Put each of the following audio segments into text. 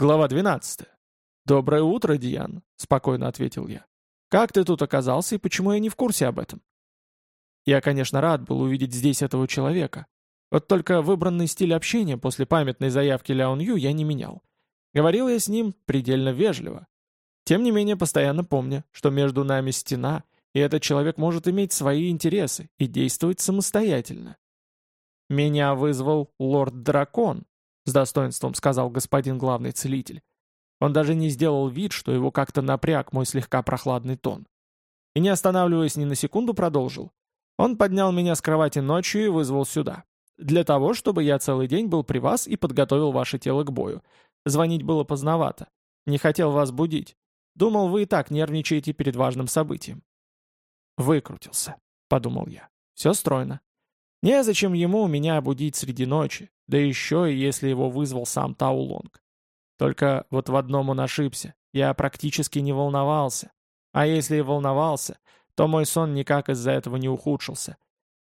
Глава 12. «Доброе утро, Диан», — спокойно ответил я. «Как ты тут оказался и почему я не в курсе об этом?» Я, конечно, рад был увидеть здесь этого человека. Вот только выбранный стиль общения после памятной заявки Ляон Ю я не менял. Говорил я с ним предельно вежливо. Тем не менее, постоянно помня, что между нами стена, и этот человек может иметь свои интересы и действовать самостоятельно. «Меня вызвал лорд-дракон», с достоинством сказал господин главный целитель. Он даже не сделал вид, что его как-то напряг мой слегка прохладный тон. И не останавливаясь ни на секунду, продолжил. Он поднял меня с кровати ночью и вызвал сюда. Для того, чтобы я целый день был при вас и подготовил ваше тело к бою. Звонить было поздновато. Не хотел вас будить. Думал, вы и так нервничаете перед важным событием. Выкрутился, подумал я. Все стройно. Незачем ему меня будить среди ночи, да еще и если его вызвал сам Таулонг. Только вот в одном он ошибся. Я практически не волновался. А если и волновался, то мой сон никак из-за этого не ухудшился.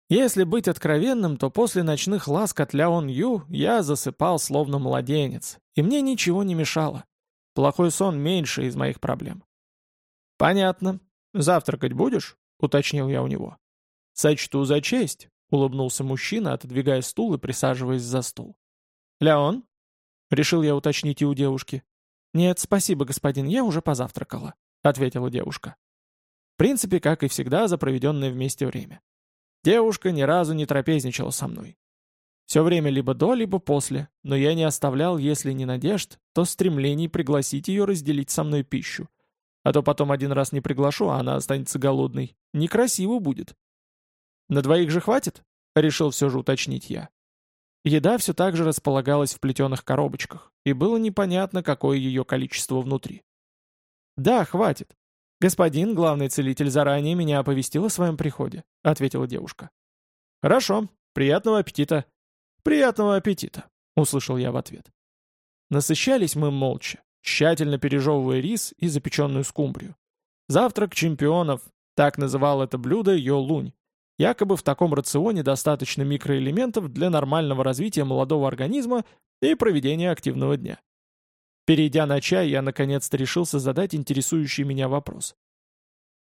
Если быть откровенным, то после ночных ласк от Ляон Ю я засыпал словно младенец, и мне ничего не мешало. Плохой сон меньше из моих проблем. «Понятно. Завтракать будешь?» — уточнил я у него. «Сочту за честь», — улыбнулся мужчина, отодвигая стул и присаживаясь за стол. «Леон?» — решил я уточнить и у девушки. «Нет, спасибо, господин, я уже позавтракала», — ответила девушка. В принципе, как и всегда, за проведенное вместе время. Девушка ни разу не трапезничала со мной. Все время либо до, либо после, но я не оставлял, если не надежд, то стремлений пригласить ее разделить со мной пищу. А то потом один раз не приглашу, а она останется голодной. Некрасиво будет. «На двоих же хватит?» — решил все же уточнить я. Еда все так же располагалась в плетеных коробочках, и было непонятно, какое ее количество внутри. «Да, хватит. Господин, главный целитель, заранее меня оповестил о своем приходе», — ответила девушка. «Хорошо. Приятного аппетита». «Приятного аппетита», — услышал я в ответ. Насыщались мы молча, тщательно пережевывая рис и запеченную скумбрию. Завтрак чемпионов, так называл это блюдо Йо Лунь, Якобы в таком рационе достаточно микроэлементов для нормального развития молодого организма и проведения активного дня. Перейдя на чай, я наконец-то решился задать интересующий меня вопрос.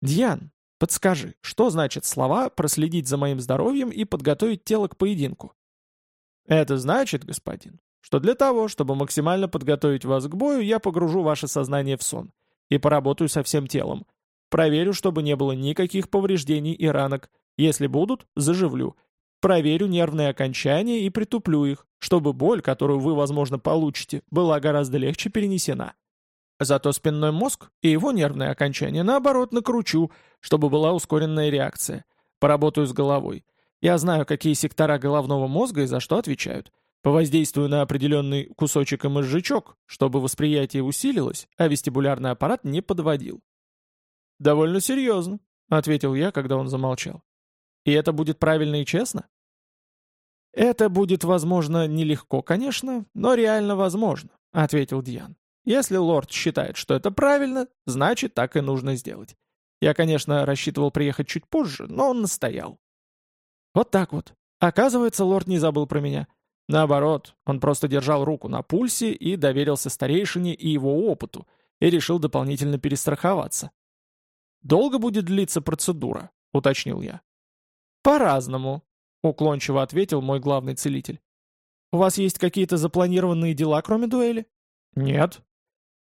«Дьян, подскажи, что значит слова «проследить за моим здоровьем» и «подготовить тело к поединку»?» «Это значит, господин, что для того, чтобы максимально подготовить вас к бою, я погружу ваше сознание в сон и поработаю со всем телом. Проверю, чтобы не было никаких повреждений и ранок, если будут, заживлю. Проверю нервные окончания и притуплю их, чтобы боль, которую вы, возможно, получите, была гораздо легче перенесена. Зато спинной мозг и его нервные окончания, наоборот, накручу, чтобы была ускоренная реакция. Поработаю с головой. Я знаю, какие сектора головного мозга и за что отвечают. Повоздействую на определенный кусочек и мозжечок, чтобы восприятие усилилось, а вестибулярный аппарат не подводил. «Довольно серьезно», — ответил я, когда он замолчал. И это будет правильно и честно? Это будет, возможно, нелегко, конечно, но реально возможно, ответил Диан. Если лорд считает, что это правильно, значит, так и нужно сделать. Я, конечно, рассчитывал приехать чуть позже, но он настоял. Вот так вот. Оказывается, лорд не забыл про меня. Наоборот, он просто держал руку на пульсе и доверился старейшине и его опыту, и решил дополнительно перестраховаться. «Долго будет длиться процедура?» — уточнил я. «По-разному», — уклончиво ответил мой главный целитель. «У вас есть какие-то запланированные дела, кроме дуэли?» «Нет».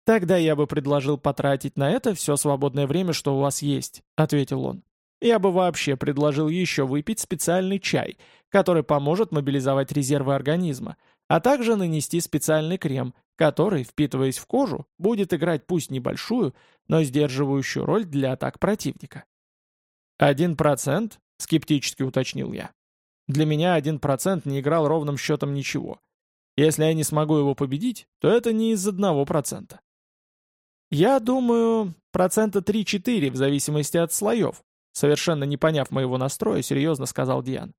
«Тогда я бы предложил потратить на это все свободное время, что у вас есть», — ответил он. «Я бы вообще предложил еще выпить специальный чай, который поможет мобилизовать резервы организма, а также нанести специальный крем, который, впитываясь в кожу, будет играть пусть небольшую, но сдерживающую роль для атак противника». «Один процент?» Скептически уточнил я. Для меня один процент не играл ровным счетом ничего. Если я не смогу его победить, то это не из одного процента. Я думаю, процента 3-4 в зависимости от слоев. Совершенно не поняв моего настроя, серьезно сказал Диан.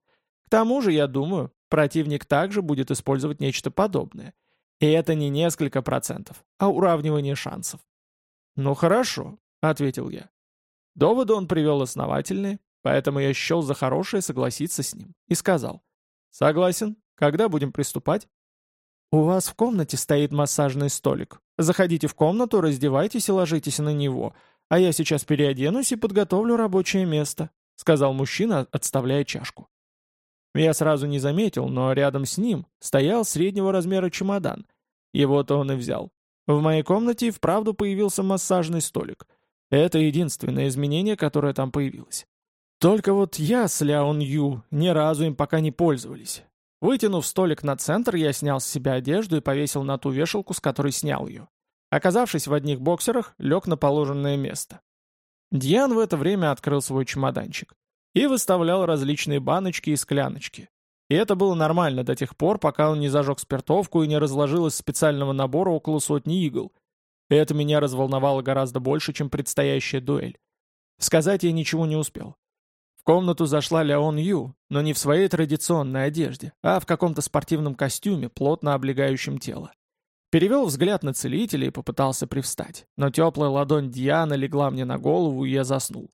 К тому же, я думаю, противник также будет использовать нечто подобное. И это не несколько процентов, а уравнивание шансов. «Ну хорошо», — ответил я. Доводы он привел основательные, Поэтому я счел за хорошее согласиться с ним и сказал. «Согласен. Когда будем приступать?» «У вас в комнате стоит массажный столик. Заходите в комнату, раздевайтесь и ложитесь на него, а я сейчас переоденусь и подготовлю рабочее место», — сказал мужчина, отставляя чашку. Я сразу не заметил, но рядом с ним стоял среднего размера чемодан. Его-то он и взял. В моей комнате вправду появился массажный столик. Это единственное изменение, которое там появилось. Только вот я с Ляон Ю ни разу им пока не пользовались. Вытянув столик на центр, я снял с себя одежду и повесил на ту вешалку, с которой снял ее. Оказавшись в одних боксерах, лег на положенное место. Диан в это время открыл свой чемоданчик и выставлял различные баночки и скляночки. И это было нормально до тех пор, пока он не зажег спиртовку и не разложил из специального набора около сотни игл. Это меня разволновало гораздо больше, чем предстоящая дуэль. Сказать я ничего не успел. В комнату зашла Ляон Ю, но не в своей традиционной одежде, а в каком-то спортивном костюме, плотно облегающем тело. Перевел взгляд на целителя и попытался привстать, но теплая ладонь Дианы легла мне на голову, и я заснул.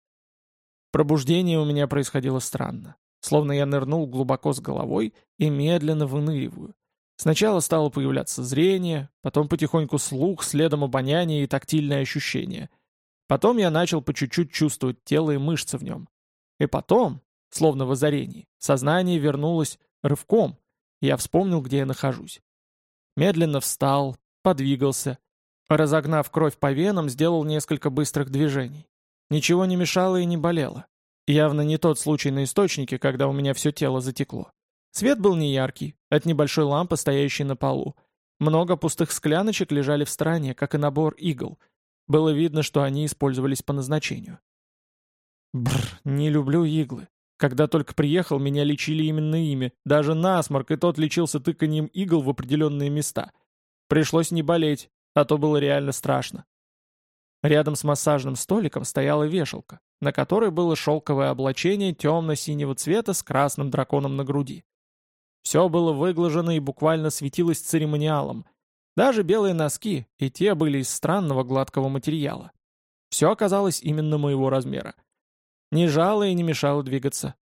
Пробуждение у меня происходило странно, словно я нырнул глубоко с головой и медленно выныриваю. Сначала стало появляться зрение, потом потихоньку слух, следом обоняние и тактильное ощущение. Потом я начал по чуть-чуть чувствовать тело и мышцы в нем. И потом, словно в озарении, сознание вернулось рывком, я вспомнил, где я нахожусь. Медленно встал, подвигался. Разогнав кровь по венам, сделал несколько быстрых движений. Ничего не мешало и не болело. Явно не тот случай на источнике, когда у меня все тело затекло. Свет был неяркий, от небольшой лампы, стоящей на полу. Много пустых скляночек лежали в стороне, как и набор игл. Было видно, что они использовались по назначению. Бррр, не люблю иглы. Когда только приехал, меня лечили именно ими. Даже насморк, и тот лечился тыканием игл в определенные места. Пришлось не болеть, а то было реально страшно. Рядом с массажным столиком стояла вешалка, на которой было шелковое облачение темно-синего цвета с красным драконом на груди. Все было выглажено и буквально светилось церемониалом. Даже белые носки, и те были из странного гладкого материала. Все оказалось именно моего размера. Не жало и не мешало двигаться.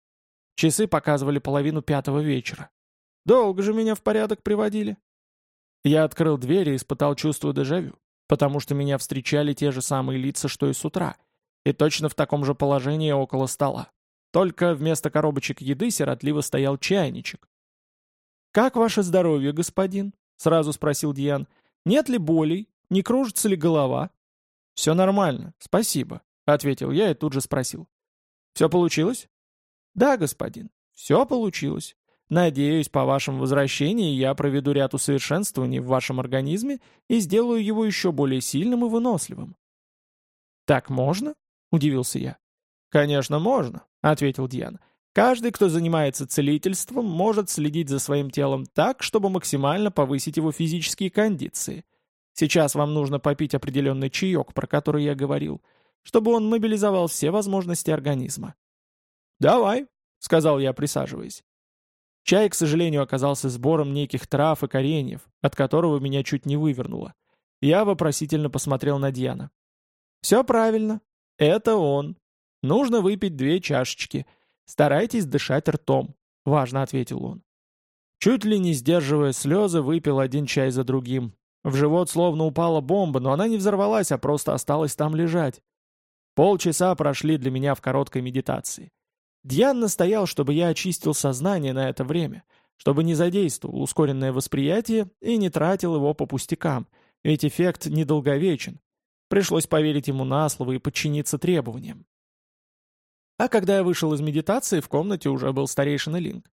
Часы показывали половину пятого вечера. Долго же меня в порядок приводили. Я открыл дверь и испытал чувство дежавю, потому что меня встречали те же самые лица, что и с утра, и точно в таком же положении около стола. Только вместо коробочек еды сиротливо стоял чайничек. «Как ваше здоровье, господин?» — сразу спросил Диан. «Нет ли болей? Не кружится ли голова?» «Все нормально, спасибо», — ответил я и тут же спросил. Все получилось? Да, господин, все получилось. Надеюсь, по вашему возвращении я проведу ряд усовершенствований в вашем организме и сделаю его еще более сильным и выносливым. Так можно? Удивился я. Конечно, можно, ответил Диана. Каждый, кто занимается целительством, может следить за своим телом так, чтобы максимально повысить его физические кондиции. Сейчас вам нужно попить определенный чаек, про который я говорил – чтобы он мобилизовал все возможности организма. «Давай», — сказал я, присаживаясь. Чай, к сожалению, оказался сбором неких трав и кореньев, от которого меня чуть не вывернуло. Я вопросительно посмотрел на Диана. «Все правильно. Это он. Нужно выпить две чашечки. Старайтесь дышать ртом», — важно ответил он. Чуть ли не сдерживая слезы, выпил один чай за другим. В живот словно упала бомба, но она не взорвалась, а просто осталась там лежать. Полчаса прошли для меня в короткой медитации. Дьян настоял, чтобы я очистил сознание на это время, чтобы не задействовал ускоренное восприятие и не тратил его по пустякам, ведь эффект недолговечен. Пришлось поверить ему на слово и подчиниться требованиям. А когда я вышел из медитации, в комнате уже был старейшина Линк.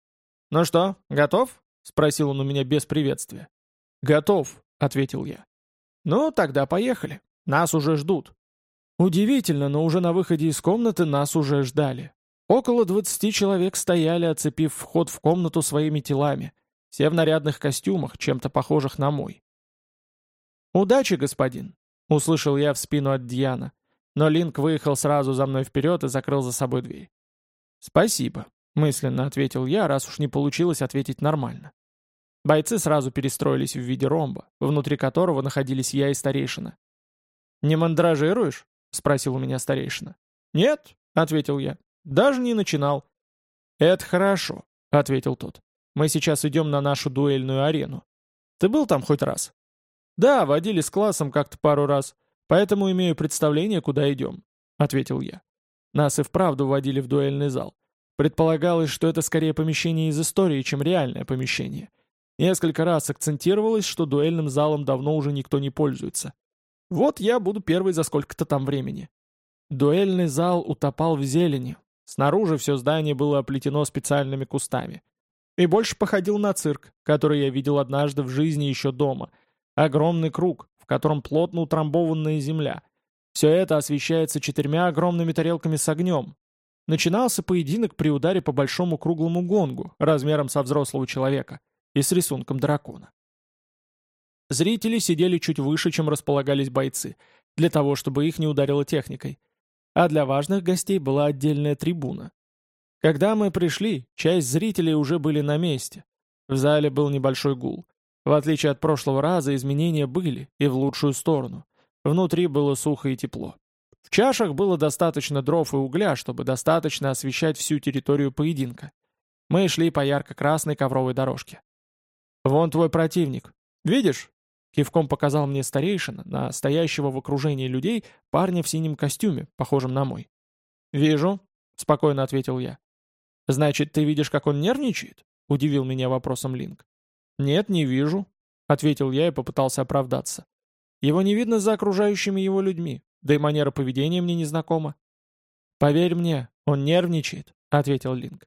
«Ну что, готов?» — спросил он у меня без приветствия. «Готов», — ответил я. «Ну, тогда поехали. Нас уже ждут». Удивительно, но уже на выходе из комнаты нас уже ждали. Около двадцати человек стояли, оцепив вход в комнату своими телами, все в нарядных костюмах, чем-то похожих на мой. «Удачи, господин!» — услышал я в спину от Дьяна, но Линк выехал сразу за мной вперед и закрыл за собой дверь. «Спасибо», — мысленно ответил я, раз уж не получилось ответить нормально. Бойцы сразу перестроились в виде ромба, внутри которого находились я и старейшина. «Не мандражируешь?» — спросил у меня старейшина. «Нет», — ответил я, — «даже не начинал». «Это хорошо», — ответил тот. «Мы сейчас идем на нашу дуэльную арену». Ты был там хоть раз?» «Да, водили с классом как-то пару раз, поэтому имею представление, куда идем», — ответил я. Нас и вправду водили в дуэльный зал. Предполагалось, что это скорее помещение из истории, чем реальное помещение. Несколько раз акцентировалось, что дуэльным залом давно уже никто не пользуется. Вот я буду первый за сколько-то там времени. Дуэльный зал утопал в зелени. Снаружи все здание было оплетено специальными кустами. И больше походил на цирк, который я видел однажды в жизни еще дома. Огромный круг, в котором плотно утрамбованная земля. Все это освещается четырьмя огромными тарелками с огнем. Начинался поединок при ударе по большому круглому гонгу, размером со взрослого человека, и с рисунком дракона. Зрители сидели чуть выше, чем располагались бойцы, для того, чтобы их не ударило техникой. А для важных гостей была отдельная трибуна. Когда мы пришли, часть зрителей уже были на месте. В зале был небольшой гул. В отличие от прошлого раза, изменения были, и в лучшую сторону. Внутри было сухо и тепло. В чашах было достаточно дров и угля, чтобы достаточно освещать всю территорию поединка. Мы шли по ярко-красной ковровой дорожке. «Вон твой противник. Видишь?» Кивком показал мне старейшина, на стоящего в окружении людей, парня в синем костюме, похожем на мой. «Вижу», — спокойно ответил я. «Значит, ты видишь, как он нервничает?» — удивил меня вопросом Линк. «Нет, не вижу», — ответил я и попытался оправдаться. «Его не видно за окружающими его людьми, да и манера поведения мне не знакома». «Поверь мне, он нервничает», — ответил Линк.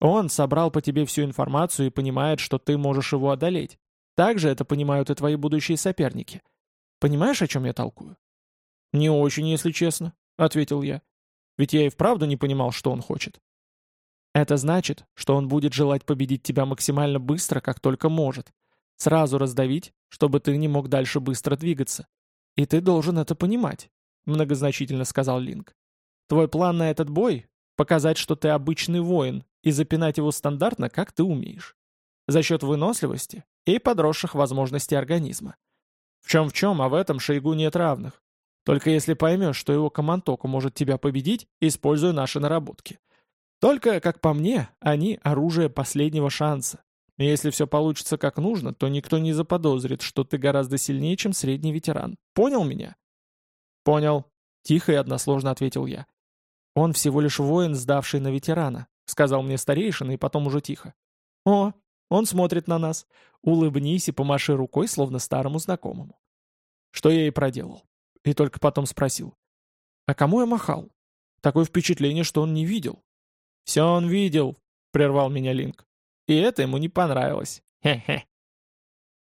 «Он собрал по тебе всю информацию и понимает, что ты можешь его одолеть. Также это понимают и твои будущие соперники. Понимаешь, о чем я толкую?» «Не очень, если честно», — ответил я. «Ведь я и вправду не понимал, что он хочет». Это значит, что он будет желать победить тебя максимально быстро, как только может. Сразу раздавить, чтобы ты не мог дальше быстро двигаться. И ты должен это понимать, многозначительно сказал Линк. Твой план на этот бой — показать, что ты обычный воин, и запинать его стандартно, как ты умеешь. За счет выносливости и подросших возможностей организма. В чем в чем, а в этом Шойгу нет равных. Только если поймешь, что его Камантоку может тебя победить, используя наши наработки. Только, как по мне, они оружие последнего шанса. И если все получится как нужно, то никто не заподозрит, что ты гораздо сильнее, чем средний ветеран. Понял меня? Понял. Тихо и односложно ответил я. Он всего лишь воин, сдавший на ветерана, сказал мне старейшина и потом уже тихо. О, он смотрит на нас. Улыбнись и помаши рукой, словно старому знакомому. Что я и проделал. И только потом спросил. А кому я махал? Такое впечатление, что он не видел. «Все он видел», — прервал меня Линк. И это ему не понравилось. Хе-хе.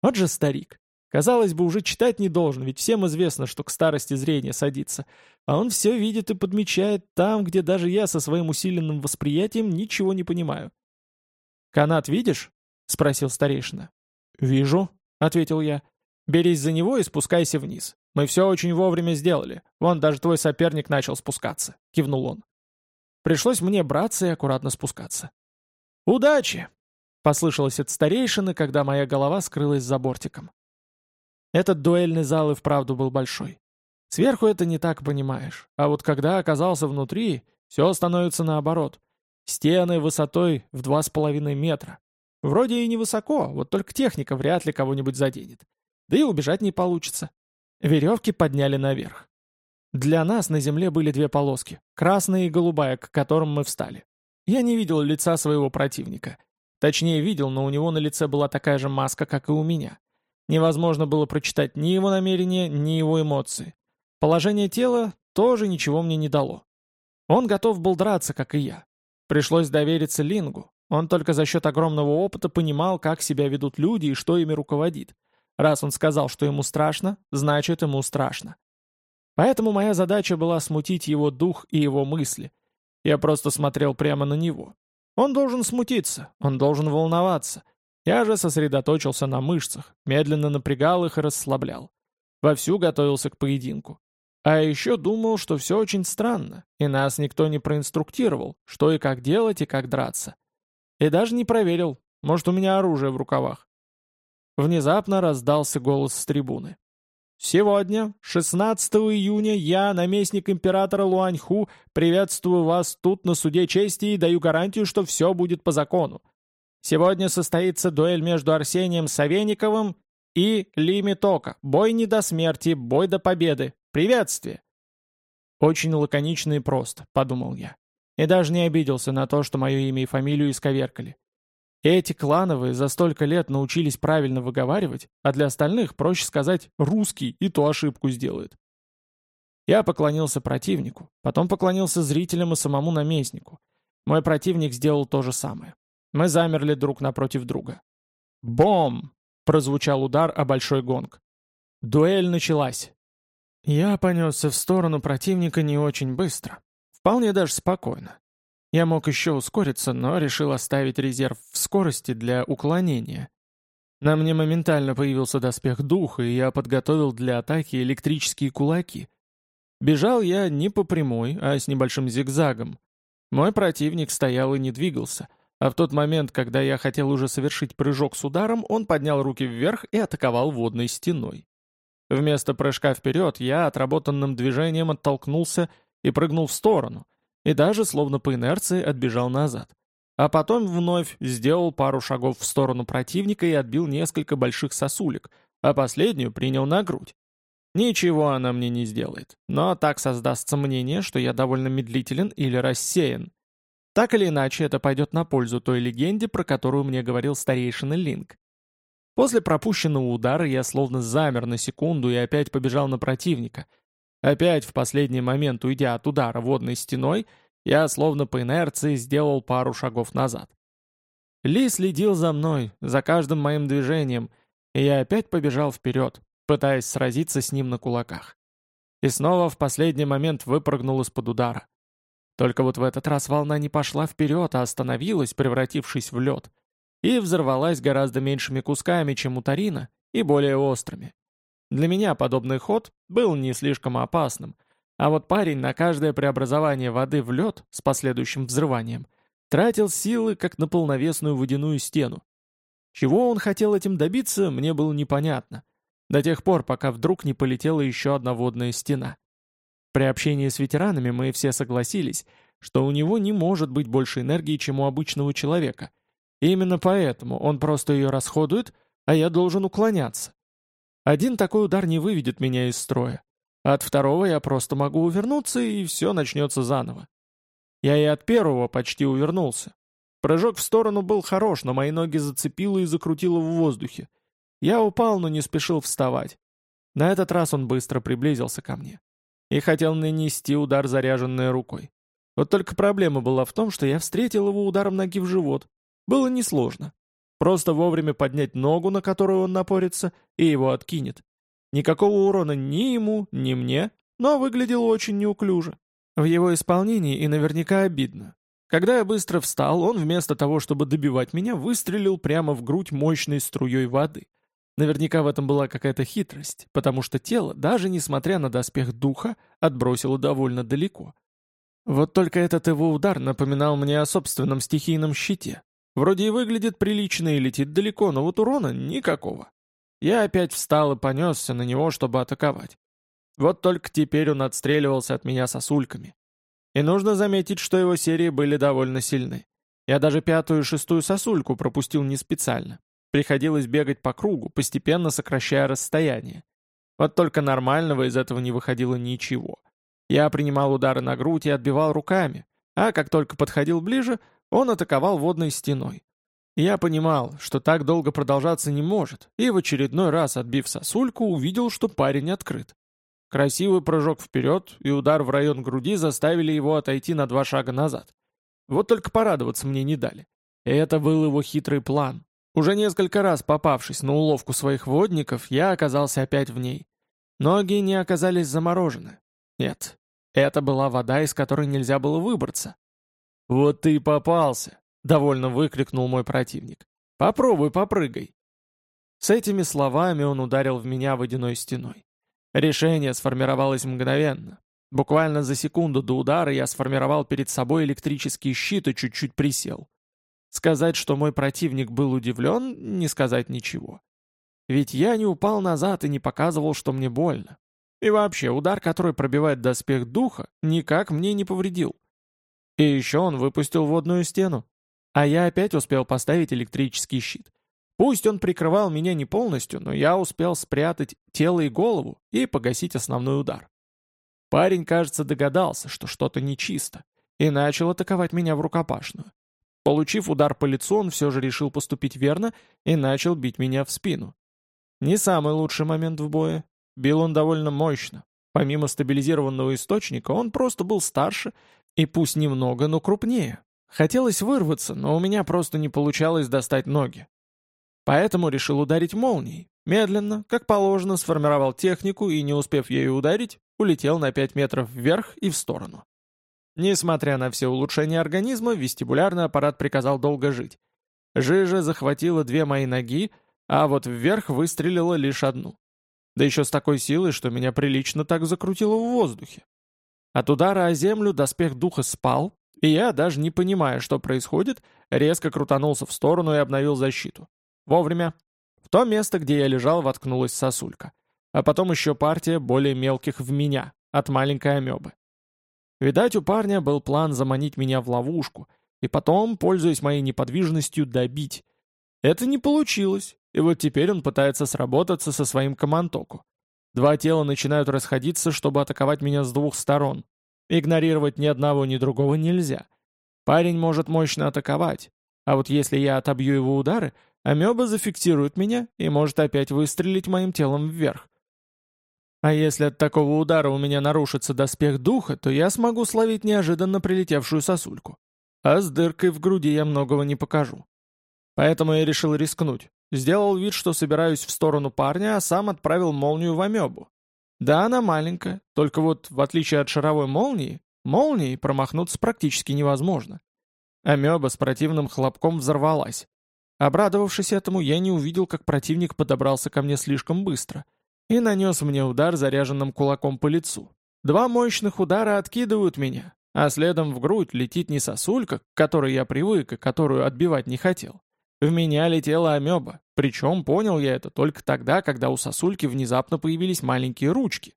Вот же старик. Казалось бы, уже читать не должен, ведь всем известно, что к старости зрение садится. А он все видит и подмечает там, где даже я со своим усиленным восприятием ничего не понимаю. «Канат видишь?» — спросил старейшина. «Вижу», — ответил я. «Берись за него и спускайся вниз. Мы все очень вовремя сделали. Вон даже твой соперник начал спускаться», — кивнул он. Пришлось мне браться и аккуратно спускаться. «Удачи!» — послышалось от старейшины, когда моя голова скрылась за бортиком. Этот дуэльный зал и вправду был большой. Сверху это не так понимаешь, а вот когда оказался внутри, все становится наоборот. Стены высотой в два с половиной метра. Вроде и невысоко, вот только техника вряд ли кого-нибудь заденет. Да и убежать не получится. Веревки подняли наверх. Для нас на земле были две полоски, красная и голубая, к которым мы встали. Я не видел лица своего противника. Точнее, видел, но у него на лице была такая же маска, как и у меня. Невозможно было прочитать ни его намерения, ни его эмоции. Положение тела тоже ничего мне не дало. Он готов был драться, как и я. Пришлось довериться Лингу. Он только за счет огромного опыта понимал, как себя ведут люди и что ими руководит. Раз он сказал, что ему страшно, значит ему страшно. Поэтому моя задача была смутить его дух и его мысли, я просто смотрел прямо на него. Он должен смутиться, он должен волноваться. Я же сосредоточился на мышцах, медленно напрягал их и расслаблял. Вовсю готовился к поединку. А еще думал, что все очень странно, и нас никто не проинструктировал, что и как делать и как драться. И даже не проверил, может, у меня оружие в рукавах. Внезапно раздался голос с трибуны. Сегодня, 16 июня, я, наместник императора Луаньху, приветствую вас тут на суде чести и даю гарантию, что все будет по закону. Сегодня состоится дуэль между Арсением Савениковым И Лимитока. Бой не до смерти, бой до победы. Приветствие!» Очень лаконично и просто, подумал я. И даже не обиделся на то, что мое имя и фамилию исковеркали. Эти клановые за столько лет научились правильно выговаривать, а для остальных, проще сказать, русский и ту ошибку сделает. Я поклонился противнику, потом поклонился зрителям и самому наместнику. Мой противник сделал то же самое. Мы замерли друг напротив друга. «Бом!» — прозвучал удар о большой гонг. Дуэль началась. Я понесся в сторону противника не очень быстро. Вполне даже спокойно. Я мог еще ускориться, но решил оставить резерв в скорости для уклонения. На мне моментально появился доспех духа, и я подготовил для атаки электрические кулаки. Бежал я не по прямой, а с небольшим зигзагом. Мой противник стоял и не двигался, а в тот момент, когда я хотел уже совершить прыжок с ударом, он поднял руки вверх и атаковал водной стеной. Вместо прыжка вперед я отработанным движением оттолкнулся и прыгнул в сторону, и даже, словно по инерции, отбежал назад. А потом вновь сделал пару шагов в сторону противника и отбил несколько больших сосулек, а последнюю принял на грудь. Ничего она мне не сделает, но так создастся мнение, что я довольно медлителен или рассеян. Так или иначе, это пойдет на пользу той легенде, про которую мне говорил старейшина Линк. После пропущенного удара я словно замер на секунду и опять побежал на противника — Опять в последний момент, уйдя от удара водной стеной, я словно по инерции сделал пару шагов назад. Ли следил за мной, за каждым моим движением, и я опять побежал вперед, пытаясь сразиться с ним на кулаках. И снова в последний момент выпрыгнул из-под удара. Только вот в этот раз волна не пошла вперед, а остановилась, превратившись в лед, и взорвалась гораздо меньшими кусками, чем у Тарина, и более острыми. Для меня подобный ход был не слишком опасным, а вот парень на каждое преобразование воды в лед с последующим взрыванием тратил силы, как на полновесную водяную стену. Чего он хотел этим добиться, мне было непонятно, до тех пор, пока вдруг не полетела еще одна водная стена. При общении с ветеранами мы все согласились, что у него не может быть больше энергии, чем у обычного человека. И именно поэтому он просто ее расходует, а я должен уклоняться. Один такой удар не выведет меня из строя. От второго я просто могу увернуться, и все начнется заново. Я и от первого почти увернулся. Прыжок в сторону был хорош, но мои ноги зацепило и закрутило в воздухе. Я упал, но не спешил вставать. На этот раз он быстро приблизился ко мне. И хотел нанести удар заряженной рукой. Вот только проблема была в том, что я встретил его ударом ноги в живот. Было несложно. Просто вовремя поднять ногу, на которую он напорится, и его откинет. Никакого урона ни ему, ни мне, но выглядело очень неуклюже. В его исполнении и наверняка обидно. Когда я быстро встал, он вместо того, чтобы добивать меня, выстрелил прямо в грудь мощной струей воды. Наверняка в этом была какая-то хитрость, потому что тело, даже несмотря на доспех духа, отбросило довольно далеко. Вот только этот его удар напоминал мне о собственном стихийном щите. Вроде и выглядит прилично и летит далеко, но вот урона никакого. Я опять встал и понесся на него, чтобы атаковать. Вот только теперь он отстреливался от меня сосульками. И нужно заметить, что его серии были довольно сильны. Я даже пятую и шестую сосульку пропустил не специально. Приходилось бегать по кругу, постепенно сокращая расстояние. Вот только нормального из этого не выходило ничего. Я принимал удары на грудь и отбивал руками, а как только подходил ближе, он атаковал водной стеной. Я понимал, что так долго продолжаться не может, и в очередной раз, отбив сосульку, увидел, что парень открыт. Красивый прыжок вперед и удар в район груди заставили его отойти на два шага назад. Вот только порадоваться мне не дали. Это был его хитрый план. Уже несколько раз попавшись на уловку своих водников, я оказался опять в ней. Ноги не оказались заморожены. Нет, это была вода, из которой нельзя было выбраться. «Вот ты и попался!» — довольно выкрикнул мой противник. «Попробуй, попрыгай!» С этими словами он ударил в меня водяной стеной. Решение сформировалось мгновенно. Буквально за секунду до удара я сформировал перед собой электрический щит и чуть-чуть присел. Сказать, что мой противник был удивлен, не сказать ничего. Ведь я не упал назад и не показывал, что мне больно. И вообще, удар, который пробивает доспех духа, никак мне не повредил. И еще он выпустил водную стену. А я опять успел поставить электрический щит. Пусть он прикрывал меня не полностью, но я успел спрятать тело и голову и погасить основной удар. Парень, кажется, догадался, что что-то нечисто, и начал атаковать меня в рукопашную. Получив удар по лицу, он все же решил поступить верно и начал бить меня в спину. Не самый лучший момент в бое. Бил он довольно мощно. Помимо стабилизированного источника, он просто был старше и пусть немного, но крупнее. Хотелось вырваться, но у меня просто не получалось достать ноги. Поэтому решил ударить молнией. Медленно, как положено, сформировал технику и, не успев ею ударить, улетел на 5 метров вверх и в сторону. Несмотря на все улучшения организма, вестибулярный аппарат приказал долго жить. Жижа захватила две мои ноги, а вот вверх выстрелила лишь одну. Да еще с такой силой, что меня прилично так закрутило в воздухе. От удара о землю доспех духа спал, и я, даже не понимая, что происходит, резко крутанулся в сторону и обновил защиту. Вовремя. В то место, где я лежал, воткнулась сосулька. А потом еще партия более мелких в меня, от маленькой амебы. Видать, у парня был план заманить меня в ловушку, и потом, пользуясь моей неподвижностью, добить. Это не получилось, и вот теперь он пытается сработаться со своим командоку. Два тела начинают расходиться, чтобы атаковать меня с двух сторон. Игнорировать ни одного, ни другого нельзя. Парень может мощно атаковать, а вот если я отобью его удары, Амеба зафиксирует меня и может опять выстрелить моим телом вверх. А если от такого удара у меня нарушится доспех духа, то я смогу словить неожиданно прилетевшую сосульку. А с дыркой в груди я многого не покажу. Поэтому я решил рискнуть. Сделал вид, что собираюсь в сторону парня, а сам отправил молнию в амебу. Да, она маленькая, только вот, в отличие от шаровой молнии, молнией промахнуться практически невозможно. Амеба с противным хлопком взорвалась. Обрадовавшись этому, я не увидел, как противник подобрался ко мне слишком быстро и нанес мне удар заряженным кулаком по лицу. Два мощных удара откидывают меня, а следом в грудь летит не сосулька, к которой я привык и которую отбивать не хотел. В меня летела амеба, причем понял я это только тогда, когда у сосульки внезапно появились маленькие ручки.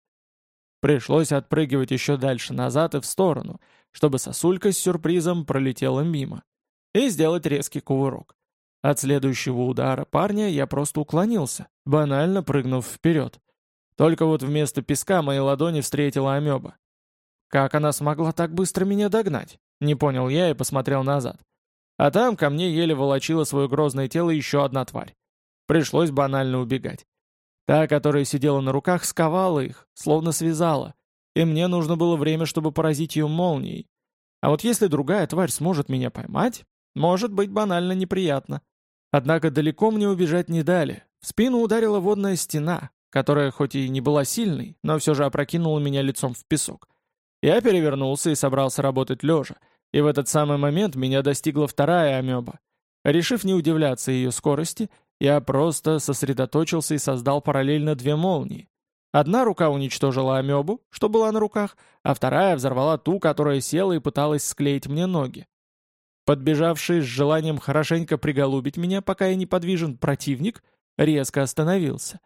Пришлось отпрыгивать еще дальше назад и в сторону, чтобы сосулька с сюрпризом пролетела мимо, и сделать резкий кувырок. От следующего удара парня я просто уклонился, банально прыгнув вперед. Только вот вместо песка моей ладони встретила амеба. Как она смогла так быстро меня догнать? Не понял я и посмотрел назад. А там ко мне еле волочило свое грозное тело еще одна тварь. Пришлось банально убегать. Та, которая сидела на руках, сковала их, словно связала, и мне нужно было время, чтобы поразить ее молнией. А вот если другая тварь сможет меня поймать, может быть банально неприятно. Однако далеко мне убежать не дали. В спину ударила водная стена, которая хоть и не была сильной, но все же опрокинула меня лицом в песок. Я перевернулся и собрался работать лежа, и в этот самый момент меня достигла вторая амеба. Решив не удивляться ее скорости, я просто сосредоточился и создал параллельно две молнии. Одна рука уничтожила амебу, что была на руках, а вторая взорвала ту, которая села и пыталась склеить мне ноги. Подбежавший с желанием хорошенько приголубить меня, пока я неподвижен, противник резко остановился.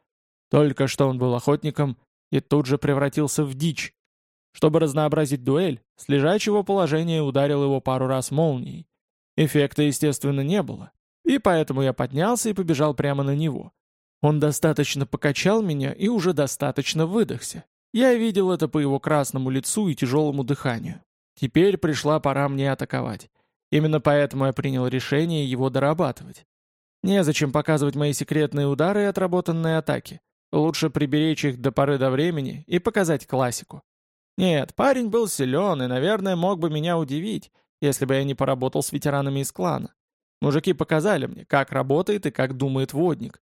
Только что он был охотником и тут же превратился в дичь. Чтобы разнообразить дуэль, с лежачего положения ударил его пару раз молнией. Эффекта, естественно, не было, и поэтому я поднялся и побежал прямо на него. Он достаточно покачал меня и уже достаточно выдохся. Я видел это по его красному лицу и тяжелому дыханию. Теперь пришла пора мне атаковать. Именно поэтому я принял решение его дорабатывать. Незачем показывать мои секретные удары и отработанные атаки. Лучше приберечь их до поры до времени и показать классику. Нет, парень был силен и, наверное, мог бы меня удивить, если бы я не поработал с ветеранами из клана. Мужики показали мне, как работает и как думает водник.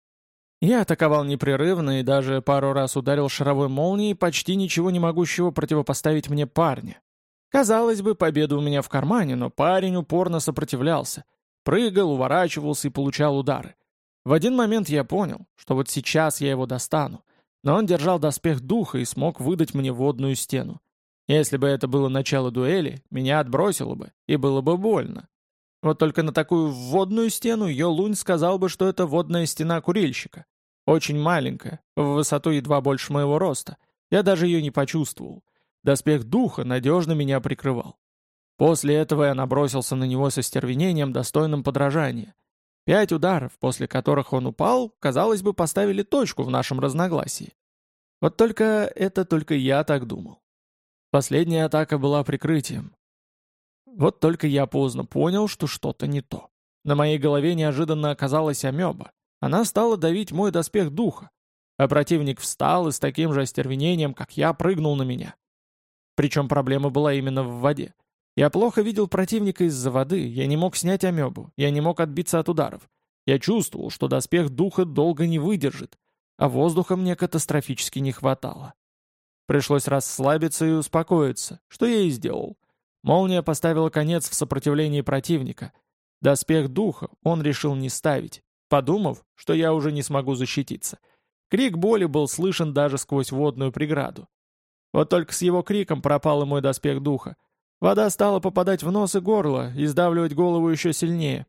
Я атаковал непрерывно и даже пару раз ударил шаровой молнией почти ничего не могущего противопоставить мне парня. Казалось бы, победа у меня в кармане, но парень упорно сопротивлялся. Прыгал, уворачивался и получал удары. В один момент я понял, что вот сейчас я его достану. Но он держал доспех духа и смог выдать мне водную стену. Если бы это было начало дуэли, меня отбросило бы, и было бы больно. Вот только на такую водную стену Йолунь сказал бы, что это водная стена курильщика. Очень маленькая, в высоту едва больше моего роста. Я даже ее не почувствовал. Доспех духа надежно меня прикрывал. После этого я набросился на него со стервенением, достойным подражания. Пять ударов, после которых он упал, казалось бы, поставили точку в нашем разногласии. Вот только это только я так думал. Последняя атака была прикрытием. Вот только я поздно понял, что что-то не то. На моей голове неожиданно оказалась амеба. Она стала давить мой доспех духа, а противник встал и с таким же остервенением, как я, прыгнул на меня. Причем проблема была именно в воде. Я плохо видел противника из-за воды, я не мог снять амебу, я не мог отбиться от ударов. Я чувствовал, что доспех духа долго не выдержит, а воздуха мне катастрофически не хватало. Пришлось расслабиться и успокоиться, что я и сделал. Молния поставила конец в сопротивлении противника. Доспех духа он решил не ставить, подумав, что я уже не смогу защититься. Крик боли был слышен даже сквозь водную преграду. Вот только с его криком пропал и мой доспех духа. Вода стала попадать в нос и горло, и сдавливать голову еще сильнее.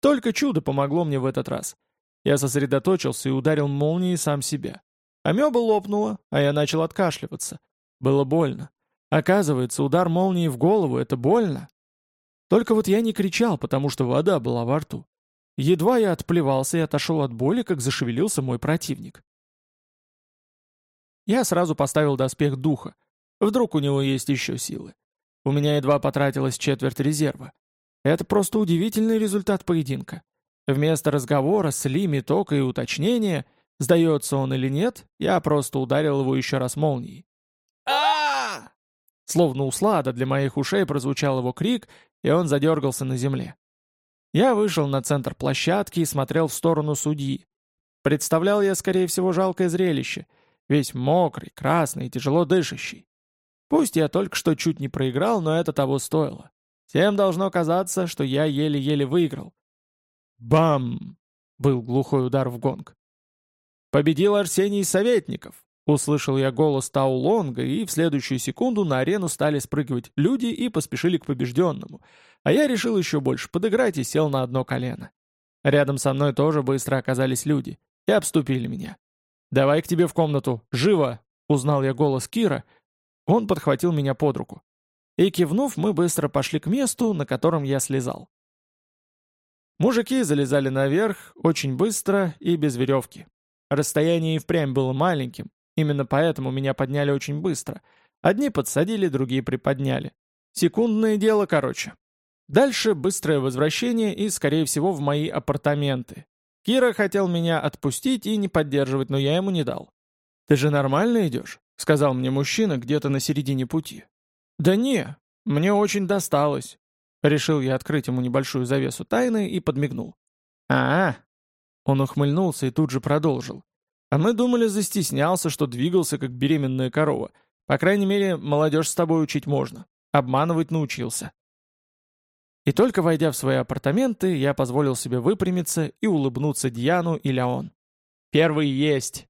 Только чудо помогло мне в этот раз. Я сосредоточился и ударил молнией сам себя. Амеба лопнула, а я начал откашливаться. Было больно. Оказывается, удар молнии в голову — это больно. Только вот я не кричал, потому что вода была во рту. Едва я отплевался и отошел от боли, как зашевелился мой противник. Я сразу поставил доспех духа. Вдруг у него есть еще силы. У меня едва потратилась четверть резерва. Это просто удивительный результат поединка. Вместо разговора с Лими, тока и уточнения, сдается он или нет, я просто ударил его еще раз молнией. а Словно услада для моих ушей прозвучал его крик, и он задергался на земле. Я вышел на центр площадки и смотрел в сторону судьи. Представлял я, скорее всего, жалкое зрелище, весь мокрый, красный и тяжело дышащий. Пусть я только что чуть не проиграл, но это того стоило. Всем должно казаться, что я еле-еле выиграл. Бам! Был глухой удар в гонг. Победил Арсений Советников. Услышал я голос Таулонга, и в следующую секунду на арену стали спрыгивать люди и поспешили к побежденному. А я решил еще больше подыграть и сел на одно колено. Рядом со мной тоже быстро оказались люди и обступили меня. «Давай к тебе в комнату, живо!» — узнал я голос Кира. Он подхватил меня под руку. И кивнув, мы быстро пошли к месту, на котором я слезал. Мужики залезали наверх очень быстро и без веревки. Расстояние и впрямь было маленьким, Именно поэтому меня подняли очень быстро. Одни подсадили, другие приподняли. Секундное дело, короче. Дальше быстрое возвращение и, скорее всего, в мои апартаменты. Кира хотел меня отпустить и не поддерживать, но я ему не дал. «Ты же нормально идешь?» — сказал мне мужчина где-то на середине пути. «Да не, мне очень досталось». Решил я открыть ему небольшую завесу тайны и подмигнул. а, -а, -а Он ухмыльнулся и тут же продолжил. А мы думали, застеснялся, что двигался, как беременная корова. По крайней мере, молодежь с тобой учить можно. Обманывать научился. И только войдя в свои апартаменты, я позволил себе выпрямиться и улыбнуться Диану и Леон. Первый есть.